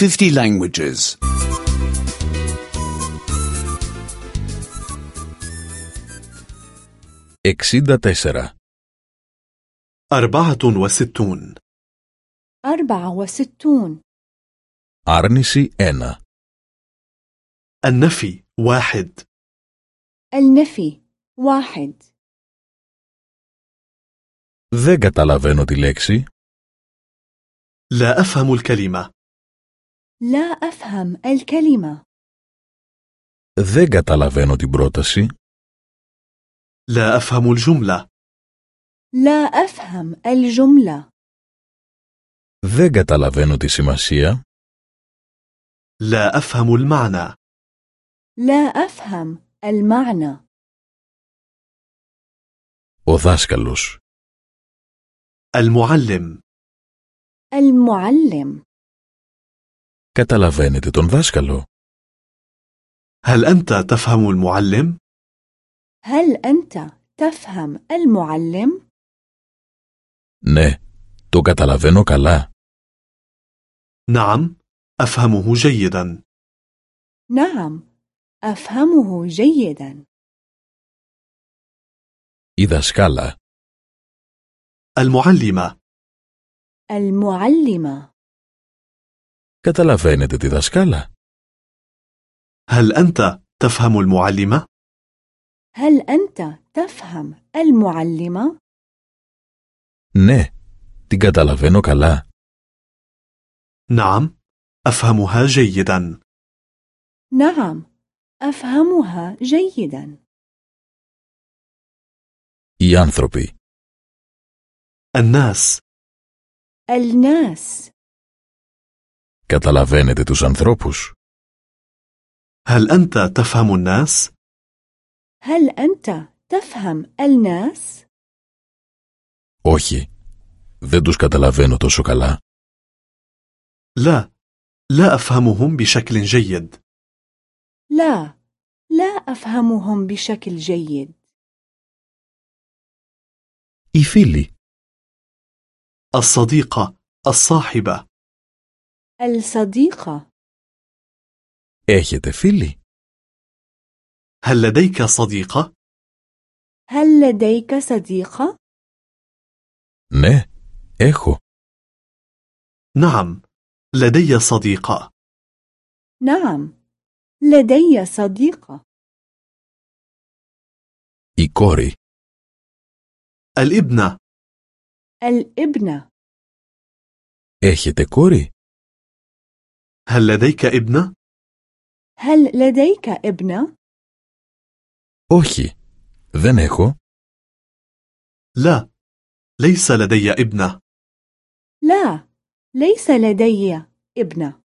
50 languages. 64. أربعة وستون أربعة وستون Άρνηση 1. النفي واحد النفي واحد Δεν καταλαβαίνω τη λέξη. لا أفهم الكلمة لا أفهم الكلمة Δεν καταλαβαίνω την πρόταση. لا أفهم الجملة لا أفهم الجملة Δεν καταλαβαίνω τη σημασία. لا أفهم المعنى لا أفهم المعنى Ο δάσκαλος. المعلم المعلم Καταλαβαίνετε τον δάσκαλο. هل أنت تفهم المعلم؟ هل أنت تفهم المعلم؟ Ναι, το καταλαβαίνω καλά. نعم أفهمه جيدا نعم أفهمه جيدا Η δασκάλα. المعلمة المعلمة Καταλαβαίνετε τη δασκάλα. هل أنت تفهم المعلمة؟ هل أنت تفهم المعلمة؟ Ναι, την καταλαβαίνω καλά. نعم أفهمها جيدا نعم أفهمها جيدا Οι άνθρωποι. الناس الناس Καταλαβαίνετε τους ανθρώπους. هل أنت تفهم الناس؟ هل أنت تفهم الناس؟ Όχι, δεν τους καταλαβαίνω τόσο καλά. لا لا أفهمهم بشكل جيد لا لا أفهمهم بشكل جيد Οι φίλοι. الصديقة الصاحبة الصديقة Έχετε φίλοι. هل لديك صديقة؟ هل لديك صديقة؟ Ναι, έχω. نعم لدي صديقة نعم لدي صديقة Η κόρη. الابنة الابنة Έχετε κόρη. هل لديك ابنة؟ هل لديك ابنة؟ Όχι, δεν έχω. لا ليس لدي ابنة لا ليس لدي ابنة